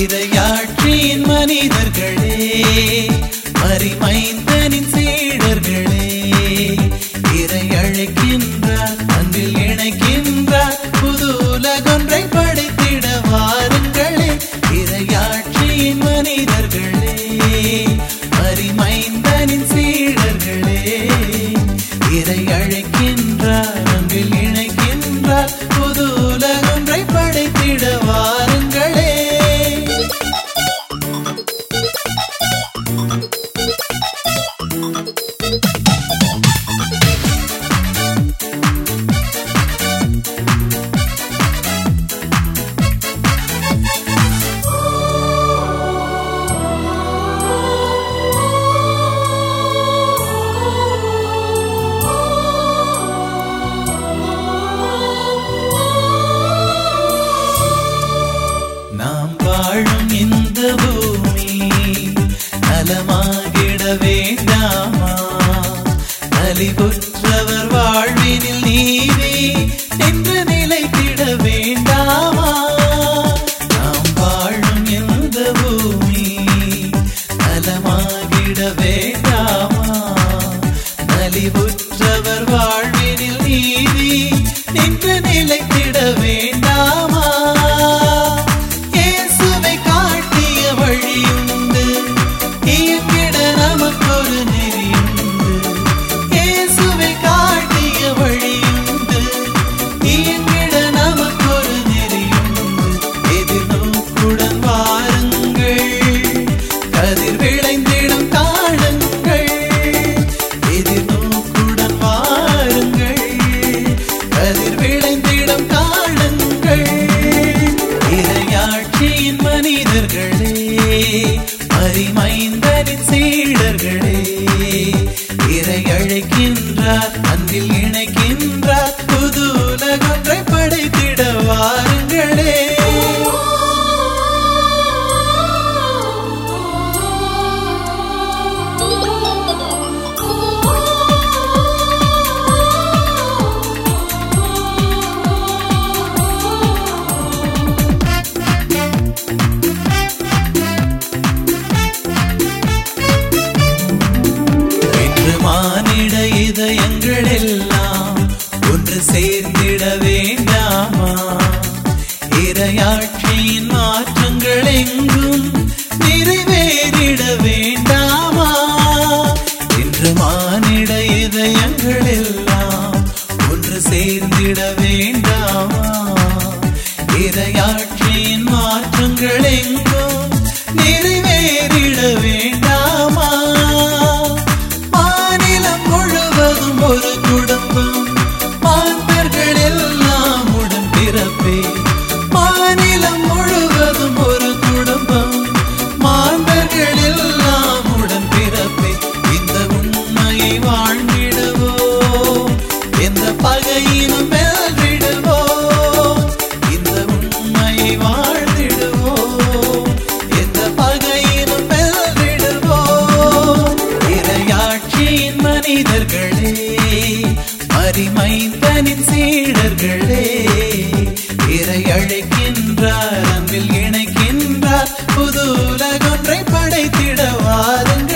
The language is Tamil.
இறையாற்றின் மனிதர்களே மறிமைந்தனின் சீடர்களே. Thank மதிமைந்தனின் சீடர்களே இறை அழைக்கின்றார் அன்பில் இணைக்க உலகையாட்சியின் மாற்றங்கள் எங்கும் நிறைவேறிட வேண்டாமா? இன்று மானிட இதயங்கள் எல்லாம் ஒன்று சேர்ந்திட வேண்டாமா? இறையாட்சியின் மாற்றங்கள் எங்கும் இறைவனின் சீடர்களே இறை அழைக்கின்றார் அன்பில் இணைக்கின்றார் புது உலகொன்றை படைத்திடவாருங்கள்